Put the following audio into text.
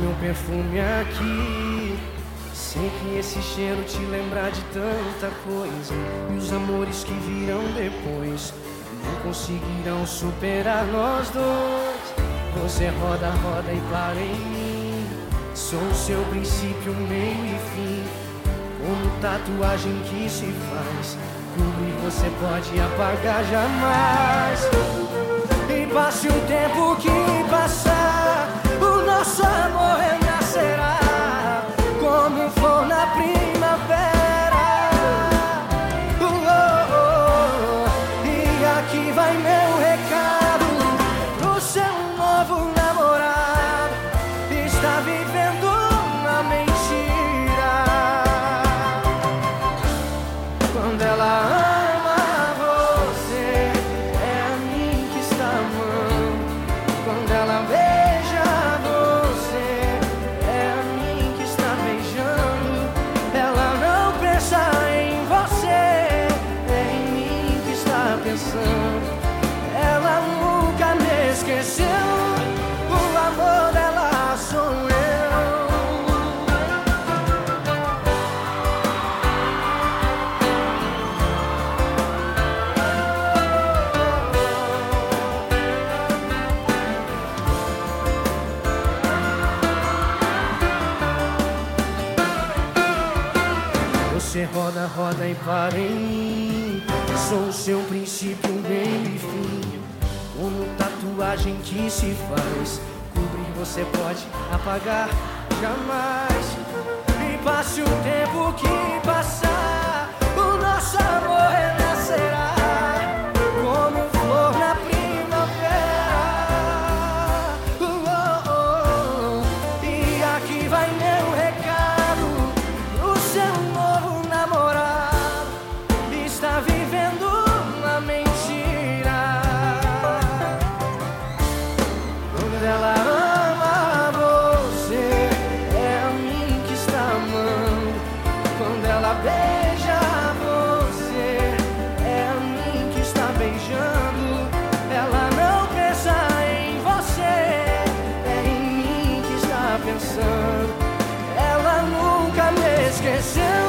Meu perfume aqui. Sei que esse cheiro te lembra de tanta coisa. E os amores que virão depois não conseguirão superar nós dois. Você roda, roda e para em mim. Sou o seu princípio, meio e fim. Como tatuagem que se faz. Cobrir você pode apagar jamais. E passe o tempo que For na primavera. Uh, oh, oh. E aqui vai meu recado pro seu novo namorado. Está vivendo uma mentira. Quando ela ama Ela nunca me esqueceu. O amor dela sou eu. Você roda, roda em mim. Sou seu princípio, meio e fim. Como tatuagem que se faz. Cobrir você pode apagar jamais. E passe o tempo que passar, me